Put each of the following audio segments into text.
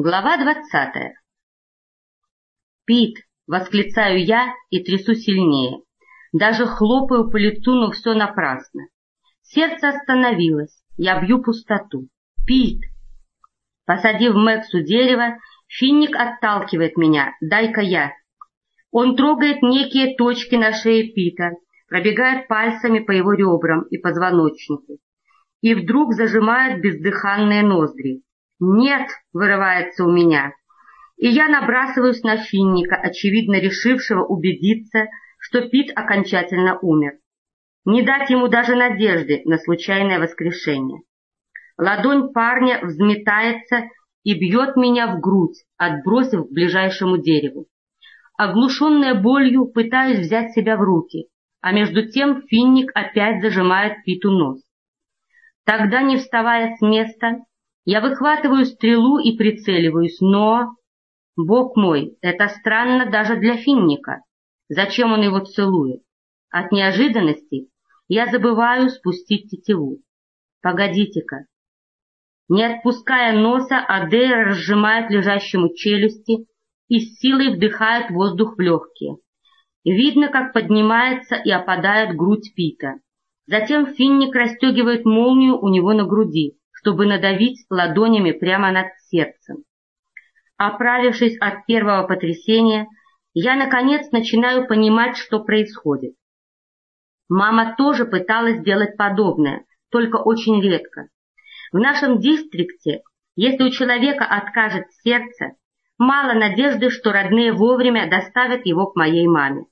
Глава двадцатая. «Пит!» — восклицаю я и трясу сильнее. Даже хлопаю по лицу, но все напрасно. Сердце остановилось, я бью пустоту. «Пит!» Посадив Мэксу дерево, финник отталкивает меня. «Дай-ка я!» Он трогает некие точки на шее Пита, пробегает пальцами по его ребрам и позвоночнику. И вдруг зажимает бездыханные ноздри. «Нет!» — вырывается у меня. И я набрасываюсь на Финника, очевидно решившего убедиться, что Пит окончательно умер. Не дать ему даже надежды на случайное воскрешение. Ладонь парня взметается и бьет меня в грудь, отбросив к ближайшему дереву. Оглушенная болью, пытаюсь взять себя в руки, а между тем Финник опять зажимает Питу нос. Тогда, не вставая с места, я выхватываю стрелу и прицеливаюсь, но... Бог мой, это странно даже для финника. Зачем он его целует? От неожиданности я забываю спустить тетиву. Погодите-ка. Не отпуская носа, Адейр разжимает лежащему челюсти и с силой вдыхает воздух в легкие. Видно, как поднимается и опадает грудь Пита. Затем финник расстегивает молнию у него на груди чтобы надавить ладонями прямо над сердцем. Оправившись от первого потрясения, я, наконец, начинаю понимать, что происходит. Мама тоже пыталась сделать подобное, только очень редко. В нашем дистрикте, если у человека откажет сердце, мало надежды, что родные вовремя доставят его к моей маме.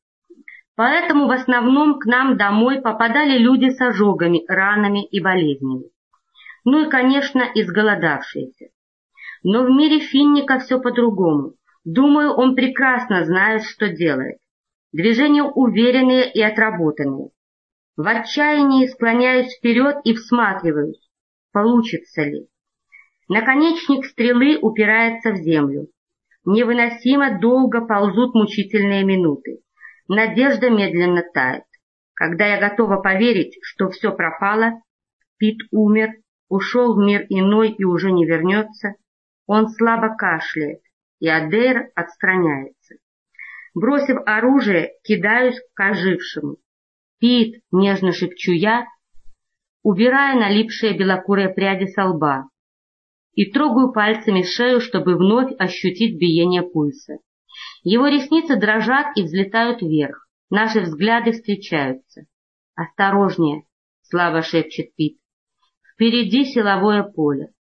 Поэтому в основном к нам домой попадали люди с ожогами, ранами и болезнями ну и, конечно, изголодавшиеся. Но в мире Финника все по-другому. Думаю, он прекрасно знает, что делает. Движения уверенные и отработанные. В отчаянии склоняюсь вперед и всматриваюсь, получится ли. Наконечник стрелы упирается в землю. Невыносимо долго ползут мучительные минуты. Надежда медленно тает. Когда я готова поверить, что все пропало, Пит умер, ушел в мир иной и уже не вернется, он слабо кашляет, и Адейр отстраняется. Бросив оружие, кидаюсь к ожившему. «Пит!» — нежно шепчу я, убирая налипшие белокурые пряди со лба, и трогаю пальцами шею, чтобы вновь ощутить биение пульса. Его ресницы дрожат и взлетают вверх, наши взгляды встречаются. «Осторожнее!» — слабо шепчет Пит. Впереди силовое поле.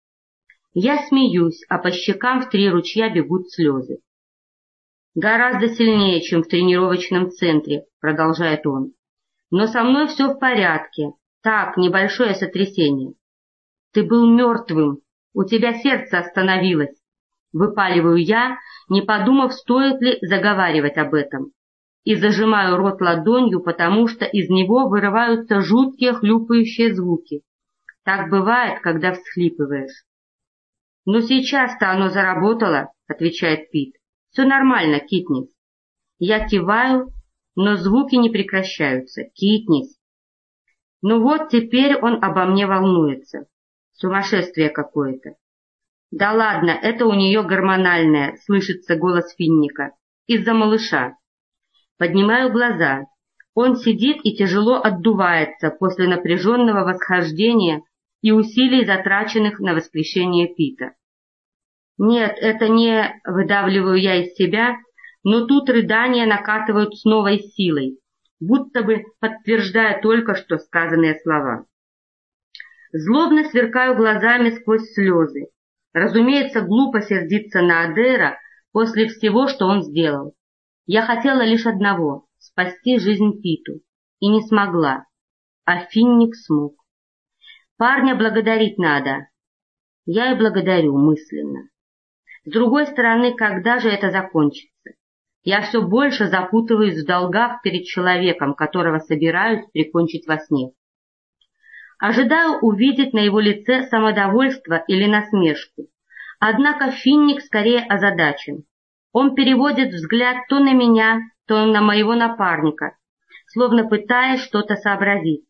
Я смеюсь, а по щекам в три ручья бегут слезы. Гораздо сильнее, чем в тренировочном центре, продолжает он. Но со мной все в порядке. Так, небольшое сотрясение. Ты был мертвым, у тебя сердце остановилось. Выпаливаю я, не подумав, стоит ли заговаривать об этом. И зажимаю рот ладонью, потому что из него вырываются жуткие хлюпающие звуки. Так бывает, когда всхлипываешь. «Ну сейчас-то оно заработало», — отвечает Пит. «Все нормально, Китнис». Я киваю, но звуки не прекращаются. «Китнис». Ну вот теперь он обо мне волнуется. Сумасшествие какое-то. «Да ладно, это у нее гормональное», — слышится голос Финника. «Из-за малыша». Поднимаю глаза. Он сидит и тяжело отдувается после напряженного восхождения и усилий, затраченных на воскрешение Пита. Нет, это не выдавливаю я из себя, но тут рыдания накатывают с новой силой, будто бы подтверждая только что сказанные слова. Злобно сверкаю глазами сквозь слезы. Разумеется, глупо сердиться на Адера после всего, что он сделал. Я хотела лишь одного — спасти жизнь Питу, и не смогла, а Финник смог. Парня благодарить надо. Я и благодарю мысленно. С другой стороны, когда же это закончится? Я все больше запутываюсь в долгах перед человеком, которого собираюсь прикончить во сне. Ожидаю увидеть на его лице самодовольство или насмешку. Однако Финник скорее озадачен. Он переводит взгляд то на меня, то на моего напарника, словно пытаясь что-то сообразить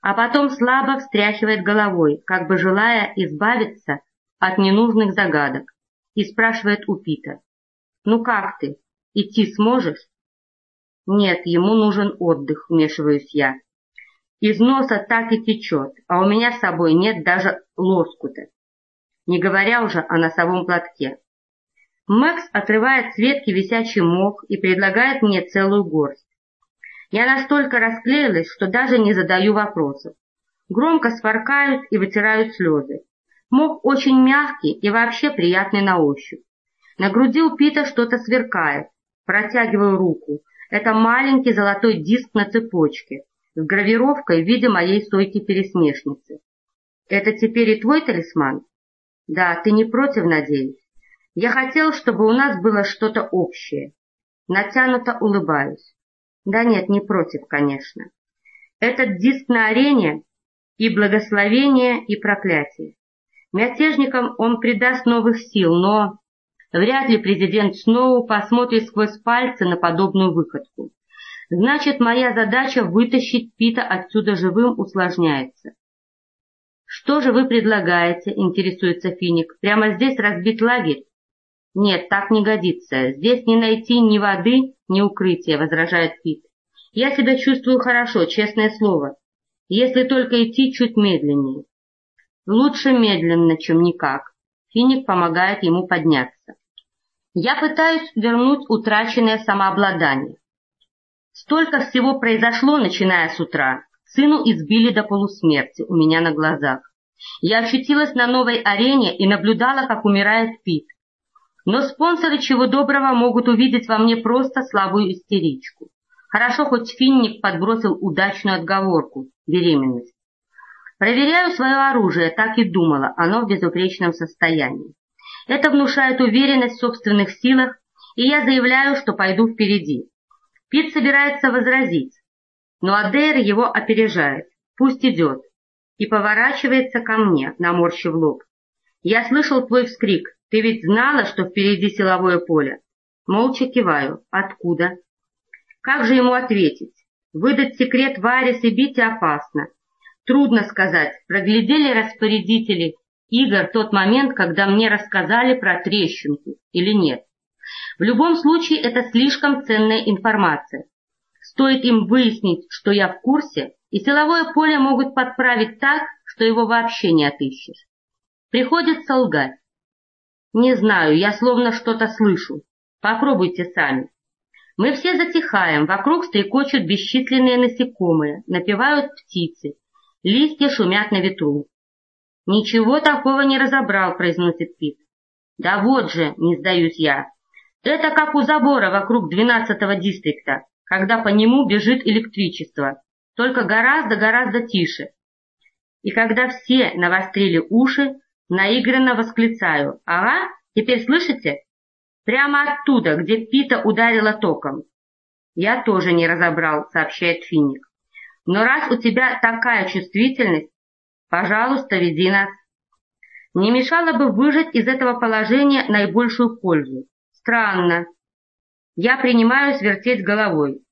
а потом слабо встряхивает головой, как бы желая избавиться от ненужных загадок. и спрашивает у Пита. «Ну как ты? Идти сможешь?» «Нет, ему нужен отдых», — вмешиваюсь я. Из носа так и течет, а у меня с собой нет даже лоскута, не говоря уже о носовом платке. Макс отрывает с ветки висячий мох и предлагает мне целую горсть. Я настолько расклеилась, что даже не задаю вопросов. Громко сфоркают и вытирают слезы. Мох очень мягкий и вообще приятный на ощупь. На груди у Пита что-то сверкает. Протягиваю руку. Это маленький золотой диск на цепочке с гравировкой в виде моей стойки-пересмешницы. Это теперь и твой талисман? Да, ты не против, надеюсь? Я хотел, чтобы у нас было что-то общее. Натянуто улыбаюсь. Да нет, не против, конечно. Этот диск на арене и благословение, и проклятие. Мятежникам он придаст новых сил, но вряд ли президент Сноу посмотрит сквозь пальцы на подобную выходку. Значит, моя задача вытащить Пита отсюда живым усложняется. «Что же вы предлагаете?» — интересуется Финик. «Прямо здесь разбить лагерь?» «Нет, так не годится. Здесь не найти ни воды, ни укрытия», — возражает Пит. «Я себя чувствую хорошо, честное слово. Если только идти чуть медленнее». «Лучше медленно, чем никак». Финик помогает ему подняться. Я пытаюсь вернуть утраченное самообладание. Столько всего произошло, начиная с утра. Сыну избили до полусмерти у меня на глазах. Я ощутилась на новой арене и наблюдала, как умирает Пит. Но спонсоры чего доброго могут увидеть во мне просто слабую истеричку. Хорошо, хоть Финник подбросил удачную отговорку – беременность. Проверяю свое оружие, так и думала, оно в безупречном состоянии. Это внушает уверенность в собственных силах, и я заявляю, что пойду впереди. Пит собирается возразить, но Адейр его опережает. Пусть идет. И поворачивается ко мне, наморщив лоб. Я слышал твой вскрик. Ты ведь знала, что впереди силовое поле? Молча киваю. Откуда? Как же ему ответить? Выдать секрет Варис и Бите опасно. Трудно сказать, проглядели распорядители игр тот момент, когда мне рассказали про трещинку или нет. В любом случае это слишком ценная информация. Стоит им выяснить, что я в курсе, и силовое поле могут подправить так, что его вообще не отыщешь. Приходится лгать. Не знаю, я словно что-то слышу. Попробуйте сами. Мы все затихаем, вокруг стрекочут бесчисленные насекомые, напевают птицы, листья шумят на ветру. «Ничего такого не разобрал», — произносит Пит. «Да вот же», — не сдаюсь я, это как у забора вокруг 12-го дистрикта, когда по нему бежит электричество, только гораздо-гораздо тише. И когда все навострили уши, наигранно восклицаю «Ага, теперь слышите?» Прямо оттуда, где Пита ударила током. «Я тоже не разобрал», — сообщает Финик. «Но раз у тебя такая чувствительность, пожалуйста, веди нас». Не мешало бы выжать из этого положения наибольшую пользу. Странно. Я принимаюсь вертеть головой.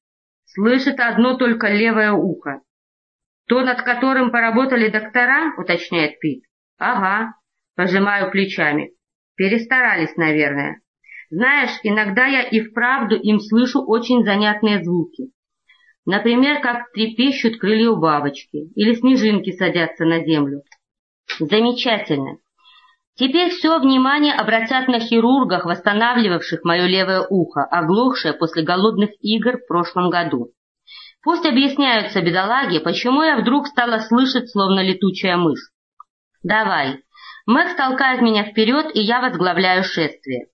Слышит одно только левое ухо. То, над которым поработали доктора, уточняет Пит. Ага, пожимаю плечами. Перестарались, наверное. Знаешь, иногда я и вправду им слышу очень занятные звуки. Например, как трепещут крылья у бабочки или снежинки садятся на землю. Замечательно. Теперь все внимание обратят на хирургах, восстанавливавших мое левое ухо, оглохшее после голодных игр в прошлом году. Пусть объясняются бедолаги, почему я вдруг стала слышать, словно летучая мышь. «Давай». Мэг толкает меня вперед, и я возглавляю шествие.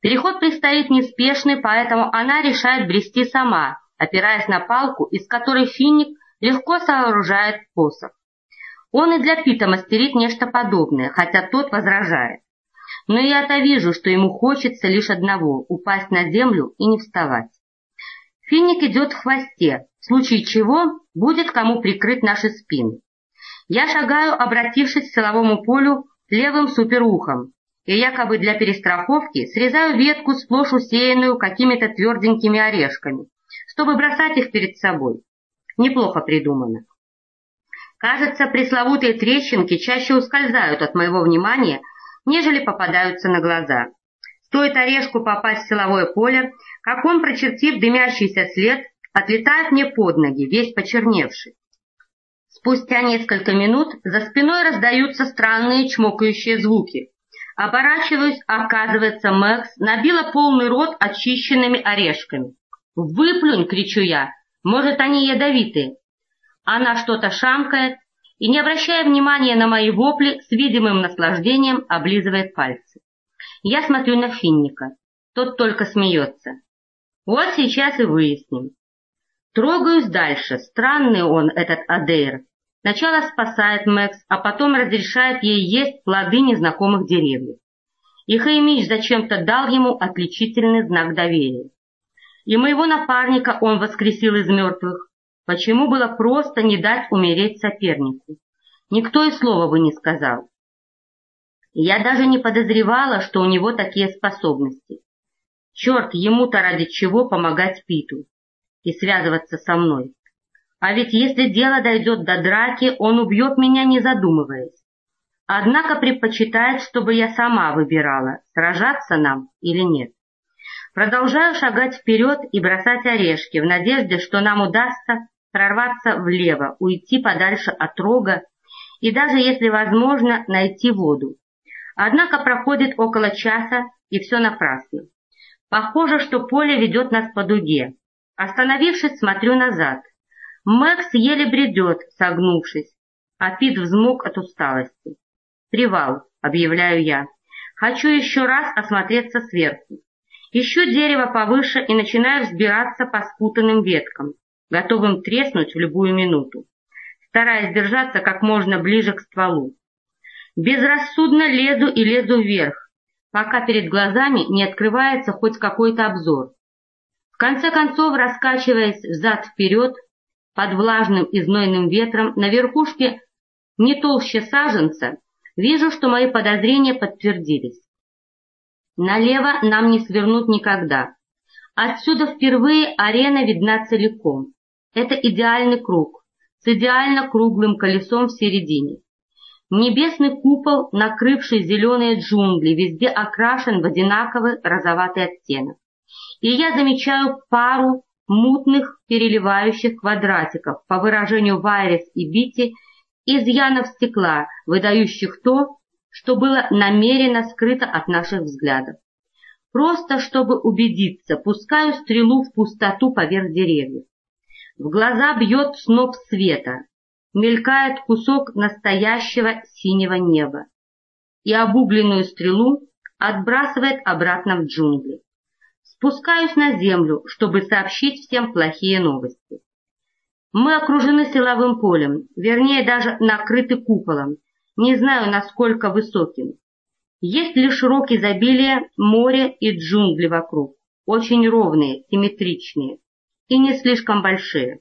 Переход предстоит неспешный, поэтому она решает брести сама, опираясь на палку, из которой финик легко сооружает посох. Он и для Пита мастерит нечто подобное, хотя тот возражает. Но я-то вижу, что ему хочется лишь одного — упасть на землю и не вставать. Финик идет в хвосте, в случае чего будет кому прикрыть наши спины. Я шагаю, обратившись к силовому полю левым суперухом, и якобы для перестраховки срезаю ветку, сплошь усеянную какими-то тверденькими орешками, чтобы бросать их перед собой. Неплохо придумано. Кажется, пресловутые трещинки чаще ускользают от моего внимания, нежели попадаются на глаза. Стоит орешку попасть в силовое поле, как он, прочертив дымящийся след, отлетает мне под ноги, весь почерневший. Спустя несколько минут за спиной раздаются странные чмокающие звуки. Оборачиваюсь, оказывается, Мэкс набила полный рот очищенными орешками. «Выплюнь!» — кричу я. «Может, они ядовитые?» Она что-то шамкает и, не обращая внимания на мои вопли, с видимым наслаждением облизывает пальцы. Я смотрю на Финника. Тот только смеется. Вот сейчас и выясним. Трогаюсь дальше. Странный он, этот Адейр. Сначала спасает Мэкс, а потом разрешает ей есть плоды незнакомых деревьев. И Хаймич зачем-то дал ему отличительный знак доверия. И моего напарника он воскресил из мертвых. Почему было просто не дать умереть сопернику? Никто и слова бы не сказал. Я даже не подозревала, что у него такие способности. Черт, ему-то ради чего помогать Питу и связываться со мной. А ведь если дело дойдет до драки, он убьет меня, не задумываясь. Однако предпочитает, чтобы я сама выбирала, сражаться нам или нет. Продолжаю шагать вперед и бросать орешки, в надежде, что нам удастся прорваться влево, уйти подальше от рога и даже, если возможно, найти воду. Однако проходит около часа, и все напрасно. Похоже, что поле ведет нас по дуге. Остановившись, смотрю назад. Мэкс еле бредет, согнувшись, а Пит взмок от усталости. «Привал», — объявляю я. «Хочу еще раз осмотреться сверху. Ищу дерево повыше и начинаю взбираться по спутанным веткам, готовым треснуть в любую минуту, стараясь держаться как можно ближе к стволу. Безрассудно лезу и лезу вверх, пока перед глазами не открывается хоть какой-то обзор. В конце концов, раскачиваясь взад-вперед, под влажным и знойным ветром на верхушке не толще саженца, вижу, что мои подозрения подтвердились. Налево нам не свернуть никогда. Отсюда впервые арена видна целиком. Это идеальный круг с идеально круглым колесом в середине. Небесный купол, накрывший зеленые джунгли, везде окрашен в одинаковый розоватый оттенок. И я замечаю пару мутных переливающих квадратиков, по выражению Вайрес и Бити, изъянов стекла, выдающих то, что было намеренно скрыто от наших взглядов. Просто чтобы убедиться, пускаю стрелу в пустоту поверх деревьев. В глаза бьет сноп света, мелькает кусок настоящего синего неба и обугленную стрелу отбрасывает обратно в джунгли. Спускаюсь на землю, чтобы сообщить всем плохие новости. Мы окружены силовым полем, вернее даже накрыты куполом, не знаю насколько высоким. Есть лишь рок изобилия, море и джунгли вокруг, очень ровные, симметричные и не слишком большие.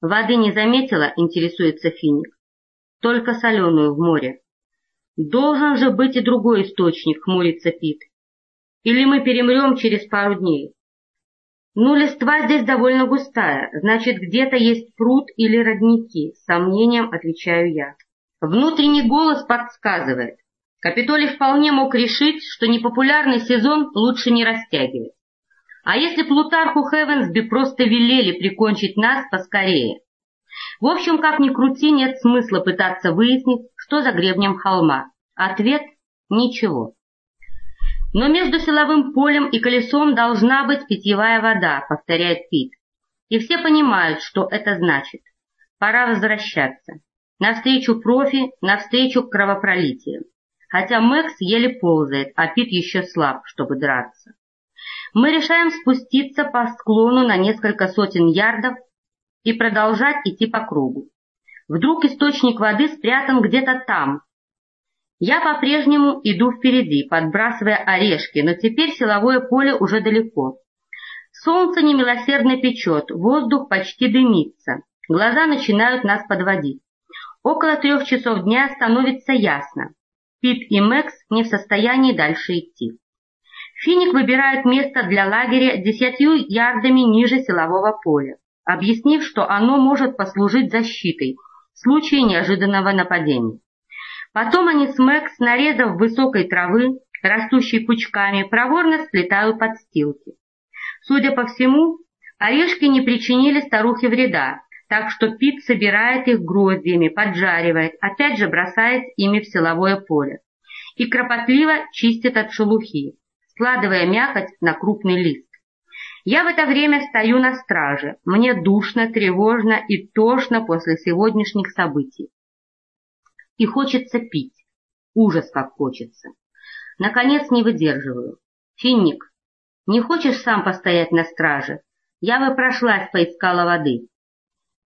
Воды не заметила, интересуется Финик. Только соленую в море. Должен же быть и другой источник, хмурится Пит. Или мы перемрем через пару дней? Ну, листва здесь довольно густая, значит, где-то есть пруд или родники, с сомнением отвечаю я. Внутренний голос подсказывает. Капитолий вполне мог решить, что непопулярный сезон лучше не растягивать. А если Плутарху Хевенсби просто велели прикончить нас поскорее? В общем, как ни крути, нет смысла пытаться выяснить, что за гребнем холма. Ответ – ничего. Но между силовым полем и колесом должна быть питьевая вода, повторяет Пит. И все понимают, что это значит. Пора возвращаться. Навстречу профи, навстречу кровопролитию. Хотя Мэкс еле ползает, а Пит еще слаб, чтобы драться. Мы решаем спуститься по склону на несколько сотен ярдов и продолжать идти по кругу. Вдруг источник воды спрятан где-то там, я по-прежнему иду впереди, подбрасывая орешки, но теперь силовое поле уже далеко. Солнце немилосердно печет, воздух почти дымится, глаза начинают нас подводить. Около трех часов дня становится ясно. Пит и Мэкс не в состоянии дальше идти. Финик выбирает место для лагеря десятью ярдами ниже силового поля, объяснив, что оно может послужить защитой в случае неожиданного нападения. Потом они с Мэкс, нарезав высокой травы, растущие пучками, проворно сплетаю подстилки. Судя по всему, орешки не причинили старухе вреда, так что Пит собирает их гроздьями, поджаривает, опять же бросает ими в силовое поле и кропотливо чистит от шелухи, складывая мякоть на крупный лист. Я в это время стою на страже, мне душно, тревожно и тошно после сегодняшних событий. И хочется пить, ужас как хочется. Наконец не выдерживаю. Финник, не хочешь сам постоять на страже? Я бы прошлась, поискала воды.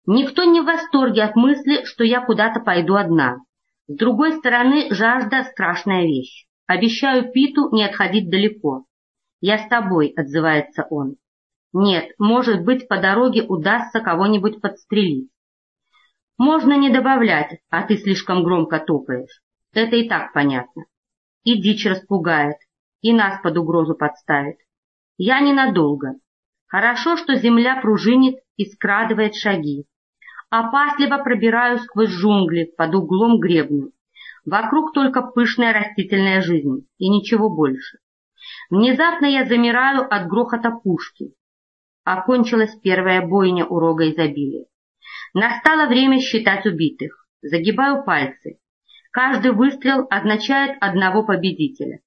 Никто не в восторге от мысли, что я куда-то пойду одна. С другой стороны, жажда — страшная вещь. Обещаю Питу не отходить далеко. «Я с тобой», — отзывается он. «Нет, может быть, по дороге удастся кого-нибудь подстрелить». «Можно не добавлять, а ты слишком громко топаешь. Это и так понятно. И дичь распугает, и нас под угрозу подставит. Я ненадолго. Хорошо, что земля пружинит и скрадывает шаги. Опасливо пробираюсь сквозь джунгли под углом гребню. Вокруг только пышная растительная жизнь и ничего больше. Внезапно я замираю от грохота пушки. Окончилась первая бойня у рога изобилия. Настало время считать убитых. Загибаю пальцы. Каждый выстрел означает одного победителя,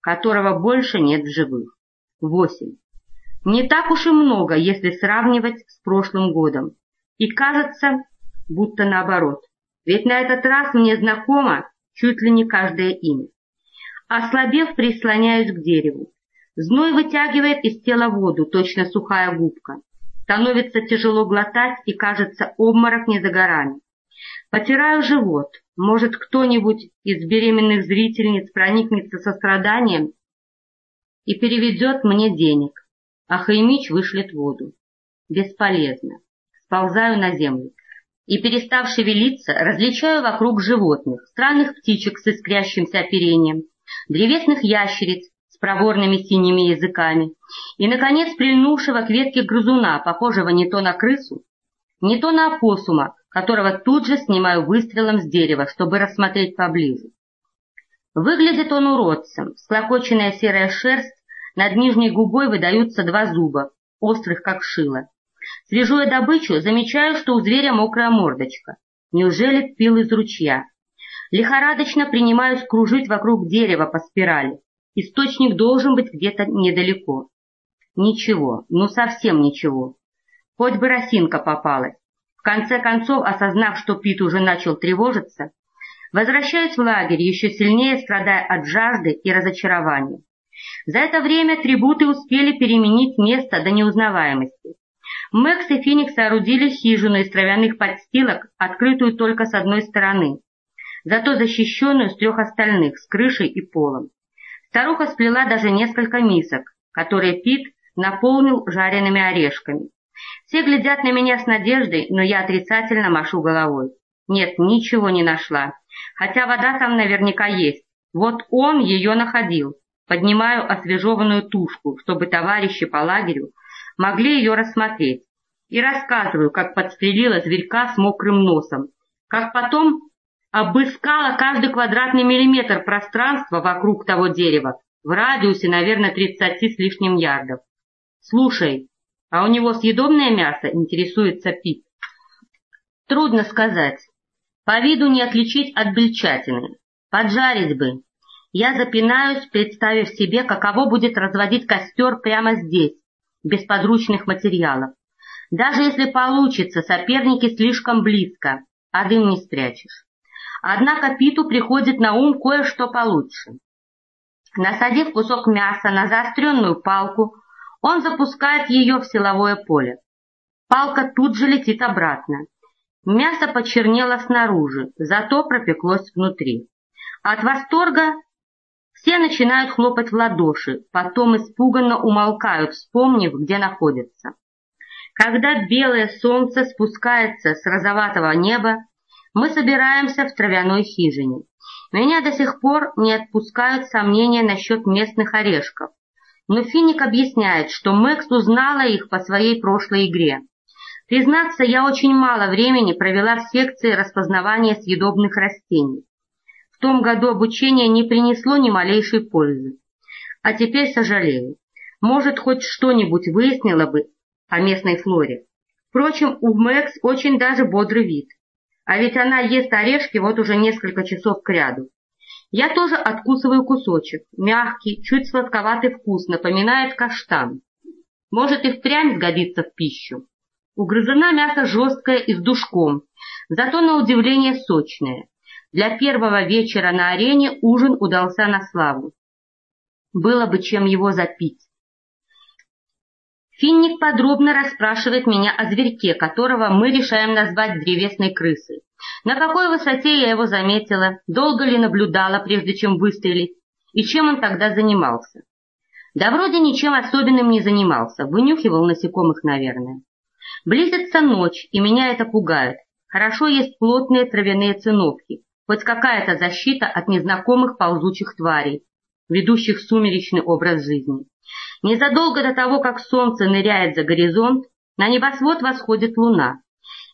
которого больше нет в живых. Восемь. Не так уж и много, если сравнивать с прошлым годом. И кажется, будто наоборот. Ведь на этот раз мне знакомо чуть ли не каждое имя. Ослабев, прислоняюсь к дереву. Зной вытягивает из тела воду, точно сухая губка. Становится тяжело глотать, и, кажется, обморок не за горами. Потираю живот. Может, кто-нибудь из беременных зрительниц проникнется состраданием и переведет мне денег, а Хаймич вышлет воду. Бесполезно. Сползаю на землю и, перестав шевелиться, различаю вокруг животных, странных птичек с искрящимся оперением, древесных ящериц с проворными синими языками и, наконец, прильнувшего к ветке грызуна, похожего не то на крысу, не то на опоссума, которого тут же снимаю выстрелом с дерева, чтобы рассмотреть поближе. Выглядит он уродцем, склокоченная серая шерсть, над нижней губой выдаются два зуба, острых как шило. Свежу я добычу, замечаю, что у зверя мокрая мордочка. Неужели пил из ручья? Лихорадочно принимаюсь кружить вокруг дерева по спирали. Источник должен быть где-то недалеко. Ничего, ну совсем ничего. Хоть бы росинка попалась. В конце концов, осознав, что Пит уже начал тревожиться, возвращаюсь в лагерь, еще сильнее страдая от жажды и разочарования. За это время трибуты успели переменить место до неузнаваемости. Мэкс и Феникс соорудили хижину из травяных подстилок, открытую только с одной стороны, зато защищенную с трех остальных, с крышей и полом. Старуха сплела даже несколько мисок, которые Пит наполнил жареными орешками. Все глядят на меня с надеждой, но я отрицательно машу головой. Нет, ничего не нашла. Хотя вода там наверняка есть. Вот он ее находил. Поднимаю освежеванную тушку, чтобы товарищи по лагерю могли ее рассмотреть. И рассказываю, как подстрелила зверька с мокрым носом, как потом обыскала каждый квадратный миллиметр пространства вокруг того дерева, в радиусе, наверное, тридцати с лишним ярдов. «Слушай, а у него съедобное мясо?» — интересуется Пит. «Трудно сказать. По виду не отличить от бельчатины. Поджарить бы. Я запинаюсь, представив себе, каково будет разводить костер прямо здесь, без подручных материалов. Даже если получится, соперники слишком близко, а дым не спрячешь. Однако Питу приходит на ум кое-что получше. Насадив кусок мяса на заостренную палку, он запускает ее в силовое поле. Палка тут же летит обратно. Мясо почернело снаружи, зато пропеклось внутри. От восторга все начинают хлопать в ладоши, потом испуганно умолкают, вспомнив, где находятся. Когда белое солнце спускается с розоватого неба, мы собираемся в травяной хижине. Меня до сих пор не отпускают сомнения насчет местных орешков. Но Финик объясняет, что Мэкс узнала их по своей прошлой игре. Признаться, я очень мало времени провела в секции распознавания съедобных растений. В том году обучение не принесло ни малейшей пользы. А теперь сожалею. Может, хоть что-нибудь выяснило бы о местной флоре. Впрочем, у Мэкс очень даже бодрый вид. А ведь она ест орешки вот уже несколько часов кряду. Я тоже откусываю кусочек. Мягкий, чуть сладковатый вкус, напоминает каштан. Может и впрямь сгодится в пищу. У грызуна мясо жесткое и с душком, зато на удивление сочное. Для первого вечера на арене ужин удался на славу. Было бы чем его запить. Финник подробно расспрашивает меня о зверьке, которого мы решаем назвать древесной крысой. На какой высоте я его заметила, долго ли наблюдала, прежде чем выстрелить, и чем он тогда занимался. Да вроде ничем особенным не занимался, вынюхивал насекомых, наверное. Близится ночь, и меня это пугает. Хорошо есть плотные травяные циновки, хоть какая-то защита от незнакомых ползучих тварей, ведущих сумеречный образ жизни. Незадолго до того, как солнце ныряет за горизонт, на небосвод восходит луна.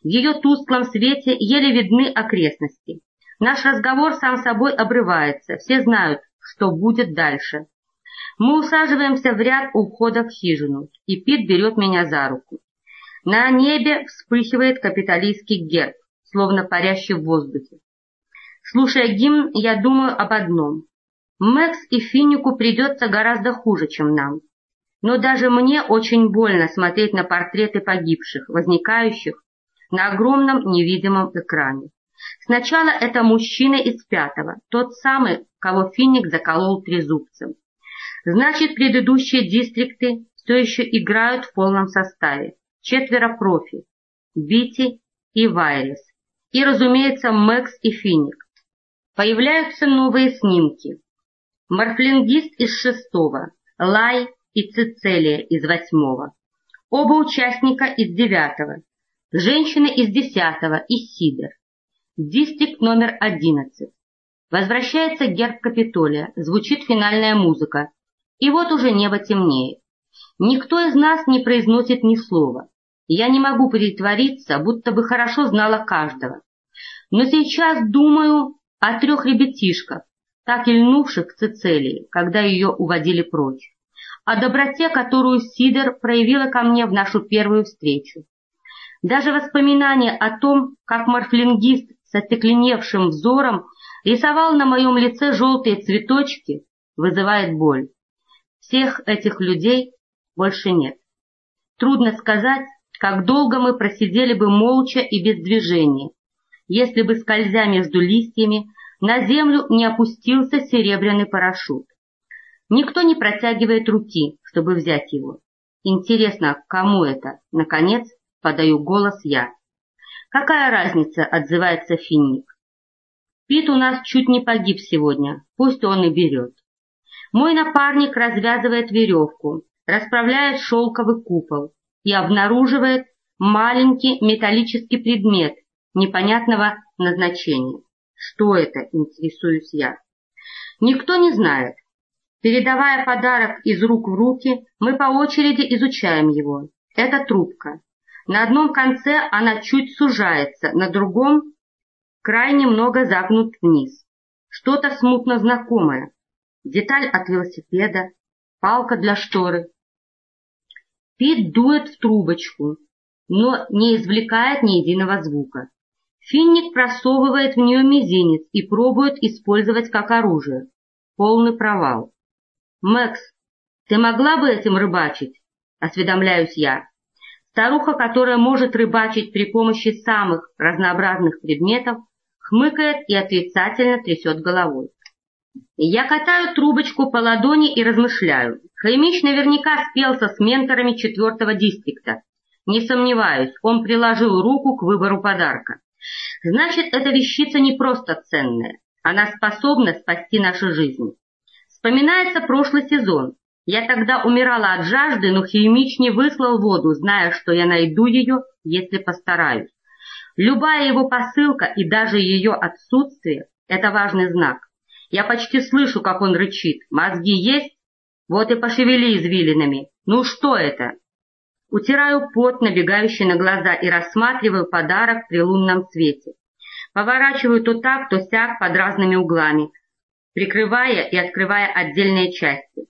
В ее тусклом свете еле видны окрестности. Наш разговор сам собой обрывается, все знают, что будет дальше. Мы усаживаемся в ряд у входа в хижину, и Пит берет меня за руку. На небе вспыхивает капиталистский герб, словно парящий в воздухе. Слушая гимн, я думаю об одном. Мэкс и Финику придется гораздо хуже, чем нам. Но даже мне очень больно смотреть на портреты погибших, возникающих на огромном невидимом экране. Сначала это мужчина из пятого, тот самый, кого Финик заколол трезубцем. Значит, предыдущие дистрикты все еще играют в полном составе четверо профи, Бити и Вайрис, и, разумеется, Мэкс и Финик. Появляются новые снимки. Морфлингист из шестого, Лай и Цицелия из восьмого, оба участника из девятого, женщина из десятого и Сидер. Дистрикт номер одиннадцать. Возвращается герб Капитолия, звучит финальная музыка, и вот уже небо темнеет. Никто из нас не произносит ни слова. Я не могу притвориться, будто бы хорошо знала каждого. Но сейчас думаю о трех ребятишках, так и льнувших к Цицелии, когда ее уводили прочь. О доброте, которую Сидор проявила ко мне в нашу первую встречу. Даже воспоминание о том, как морфлингист со стекленевшим взором рисовал на моем лице желтые цветочки, вызывает боль. Всех этих людей больше нет. Трудно сказать, как долго мы просидели бы молча и без движения, если бы, скользя между листьями, на землю не опустился серебряный парашют. Никто не протягивает руки, чтобы взять его. Интересно, кому это? Наконец, подаю голос я. Какая разница, отзывается Финник. Пит у нас чуть не погиб сегодня, пусть он и берет. Мой напарник развязывает веревку, расправляет шелковый купол, и обнаруживает маленький металлический предмет непонятного назначения. Что это, интересуюсь я. Никто не знает. Передавая подарок из рук в руки, мы по очереди изучаем его. Это трубка. На одном конце она чуть сужается, на другом край немного загнут вниз. Что-то смутно знакомое. Деталь от велосипеда, палка для шторы, Пит дует в трубочку, но не извлекает ни единого звука. Финник просовывает в нее мизинец и пробует использовать как оружие. Полный провал. «Мэкс, ты могла бы этим рыбачить?» — осведомляюсь я. Старуха, которая может рыбачить при помощи самых разнообразных предметов, хмыкает и отрицательно трясет головой. Я катаю трубочку по ладони и размышляю. Хаймич наверняка спелся с менторами четвертого дистрикта. Не сомневаюсь, он приложил руку к выбору подарка. Значит, эта вещица не просто ценная. Она способна спасти наши жизни. Вспоминается прошлый сезон. Я тогда умирала от жажды, но Химич не выслал воду, зная, что я найду ее, если постараюсь. Любая его посылка и даже ее отсутствие – это важный знак. Я почти слышу, как он рычит. Мозги есть? Вот и пошевели извилинами. Ну что это? Утираю пот, набегающий на глаза, и рассматриваю подарок при лунном свете. Поворачиваю то так, то сяк под разными углами, прикрывая и открывая отдельные части.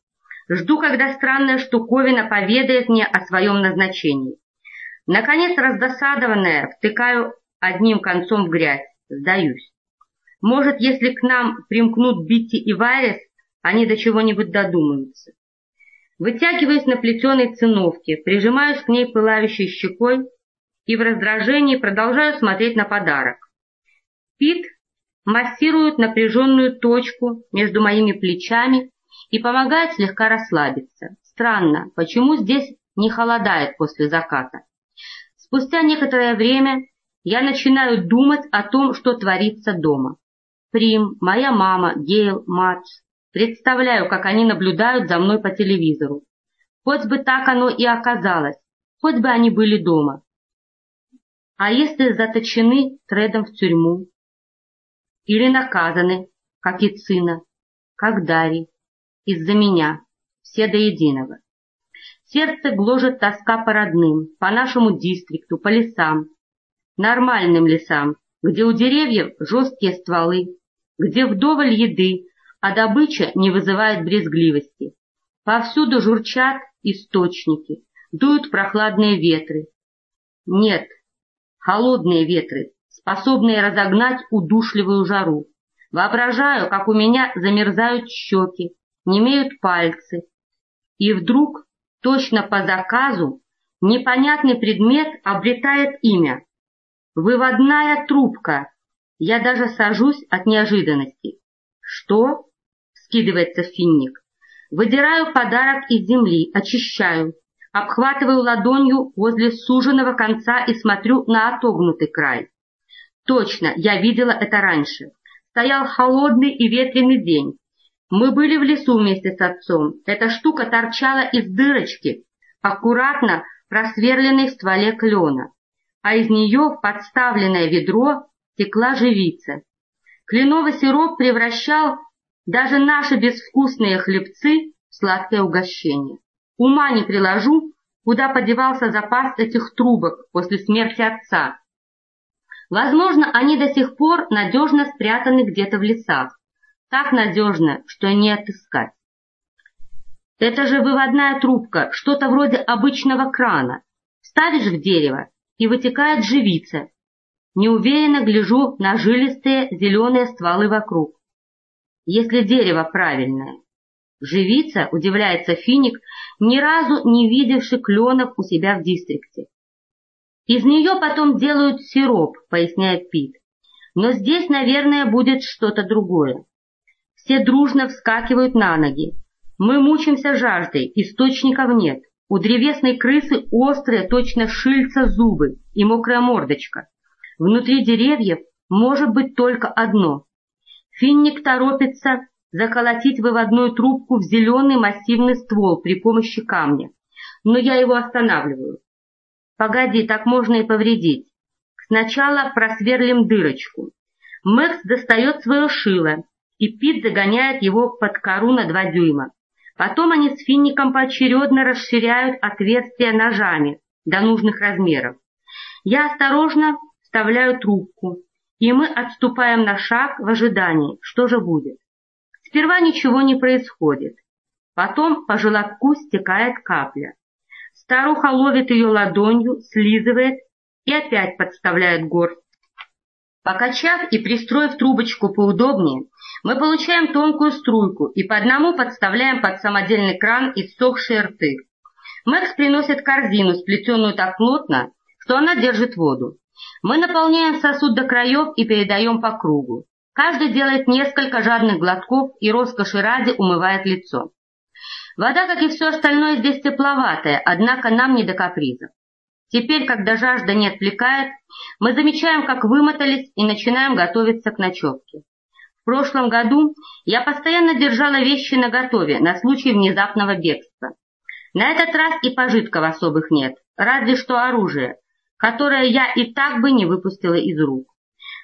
Жду, когда странная штуковина поведает мне о своем назначении. Наконец, раздосадованная, втыкаю одним концом в грязь, сдаюсь. Может, если к нам примкнут Битти и Вайрес, они до чего-нибудь додумаются. Вытягиваюсь на плетеной циновке, прижимаюсь к ней пылающей щекой и в раздражении продолжаю смотреть на подарок. Пит массирует напряженную точку между моими плечами и помогает слегка расслабиться. Странно, почему здесь не холодает после заката? Спустя некоторое время я начинаю думать о том, что творится дома. Прим, моя мама, Гейл, Матч, Представляю, как они наблюдают за мной по телевизору. Хоть бы так оно и оказалось, хоть бы они были дома. А если заточены Тредом в тюрьму? Или наказаны, как и Цина, как Дари, из-за меня, все до единого. Сердце гложет тоска по родным, по нашему дистрикту, по лесам, нормальным лесам, где у деревьев жесткие стволы, где вдоволь еды, а добыча не вызывает брезгливости. Повсюду журчат источники, дуют прохладные ветры. Нет, холодные ветры, способные разогнать удушливую жару. Воображаю, как у меня замерзают щеки, немеют пальцы. И вдруг, точно по заказу, непонятный предмет обретает имя. Выводная трубка. Я даже сажусь от неожиданности. Что? скидывается финник. Выдираю подарок из земли, очищаю, обхватываю ладонью возле суженного конца и смотрю на отогнутый край. Точно, я видела это раньше. Стоял холодный и ветреный день. Мы были в лесу вместе с отцом. Эта штука торчала из дырочки, аккуратно просверленной в стволе клена, а из нее в подставленное ведро текла живица. Кленовый сироп превращал даже наши безвкусные хлебцы — сладкое угощение. Ума не приложу, куда подевался запас этих трубок после смерти отца. Возможно, они до сих пор надежно спрятаны где-то в лесах. Так надежно, что не отыскать. Это же выводная трубка, что-то вроде обычного крана. Ставишь в дерево, и вытекает живица. Неуверенно гляжу на жилистые зеленые стволы вокруг если дерево правильное. Живица, удивляется финик, ни разу не видевший кленов у себя в дистрикте. Из нее потом делают сироп, поясняет Пит. Но здесь, наверное, будет что-то другое. Все дружно вскакивают на ноги. Мы мучимся жаждой, источников нет. У древесной крысы острые, точно шильца зубы и мокрая мордочка. Внутри деревьев может быть только одно Финник торопится заколотить выводную трубку в зеленый массивный ствол при помощи камня, но я его останавливаю. Погоди, так можно и повредить. Сначала просверлим дырочку. Мэкс достает свое шило, и Пит загоняет его под кору на два дюйма. Потом они с Финником поочередно расширяют отверстия ножами до нужных размеров. Я осторожно вставляю трубку, и мы отступаем на шаг в ожидании, что же будет. Сперва ничего не происходит. Потом по желобку стекает капля. Старуха ловит ее ладонью, слизывает и опять подставляет горсть. Покачав и пристроив трубочку поудобнее, мы получаем тонкую струйку и по одному подставляем под самодельный кран иссохшие рты. Мэкс приносит корзину, сплетенную так плотно, что она держит воду. Мы наполняем сосуд до краев и передаем по кругу. Каждый делает несколько жадных глотков и роскоши ради умывает лицо. Вода, как и все остальное, здесь тепловатая, однако нам не до капризов. Теперь, когда жажда не отвлекает, мы замечаем, как вымотались и начинаем готовиться к ночевке. В прошлом году я постоянно держала вещи наготове на случай внезапного бегства. На этот раз и пожитков особых нет, разве что оружие, которое я и так бы не выпустила из рук.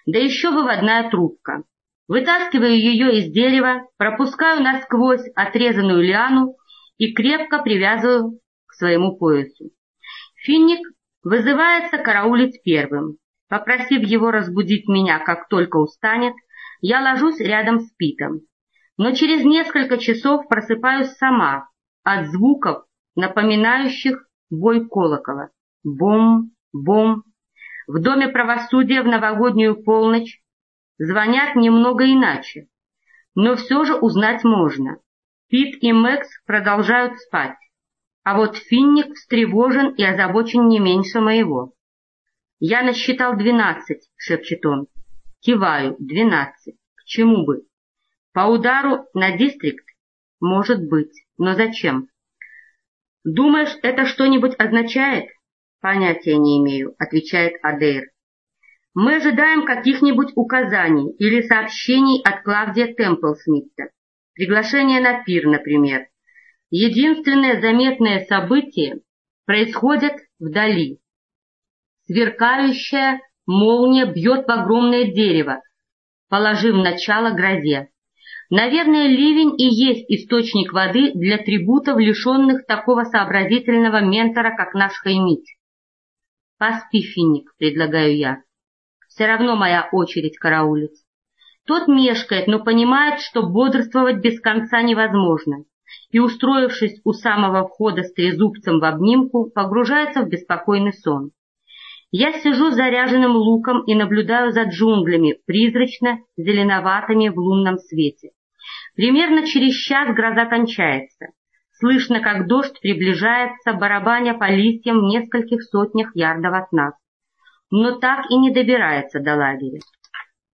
Да еще выводная трубка. Вытаскиваю ее из дерева, пропускаю насквозь отрезанную лиану и крепко привязываю к своему поясу. Финник вызывается караулить первым. Попросив его разбудить меня, как только устанет, я ложусь рядом с Питом. Но через несколько часов просыпаюсь сама от звуков, напоминающих бой колокола. Бом, бом. В Доме правосудия в новогоднюю полночь звонят немного иначе, но все же узнать можно. Пит и Мэкс продолжают спать, а вот Финник встревожен и озабочен не меньше моего. «Я насчитал двенадцать», — шепчет он. Киваю, двенадцать. К чему бы? По удару на дистрикт? Может быть, но зачем? Думаешь, это что-нибудь означает? Понятия не имею, отвечает Адейр. Мы ожидаем каких-нибудь указаний или сообщений от Клавдия Темплсмитта. Приглашение на пир, например. Единственное заметное событие происходит вдали. Сверкающая молния бьет в огромное дерево, положив начало грозе. Наверное, ливень и есть источник воды для трибутов, лишенных такого сообразительного ментора, как наш Хаймить. «Поспи, финик», — предлагаю я. «Все равно моя очередь караулить». Тот мешкает, но понимает, что бодрствовать без конца невозможно, и, устроившись у самого входа с трезубцем в обнимку, погружается в беспокойный сон. Я сижу заряженным луком и наблюдаю за джунглями, призрачно-зеленоватыми в лунном свете. Примерно через час гроза кончается. Слышно, как дождь приближается, барабаня по листьям в нескольких сотнях ярдов от нас. Но так и не добирается до лагеря.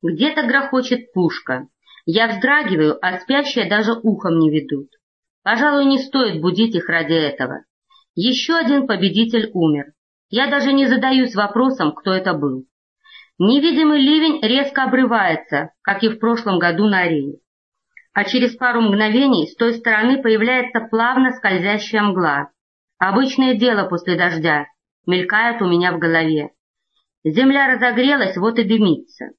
Где-то грохочет пушка. Я вздрагиваю, а спящие даже ухом не ведут. Пожалуй, не стоит будить их ради этого. Еще один победитель умер. Я даже не задаюсь вопросом, кто это был. Невидимый ливень резко обрывается, как и в прошлом году на арене а через пару мгновений с той стороны появляется плавно скользящая мгла. Обычное дело после дождя, мелькает у меня в голове. Земля разогрелась, вот и дымится.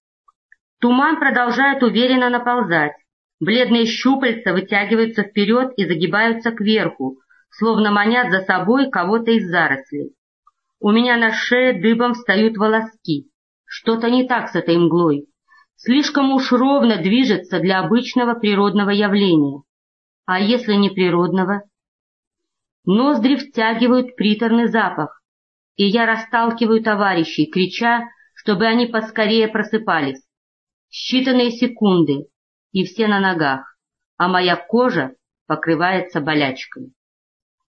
Туман продолжает уверенно наползать. Бледные щупальца вытягиваются вперед и загибаются кверху, словно манят за собой кого-то из зарослей. У меня на шее дыбом встают волоски. Что-то не так с этой мглой слишком уж ровно движется для обычного природного явления. А если не природного? Ноздри втягивают приторный запах, и я расталкиваю товарищей, крича, чтобы они поскорее просыпались. Считанные секунды, и все на ногах, а моя кожа покрывается болячками.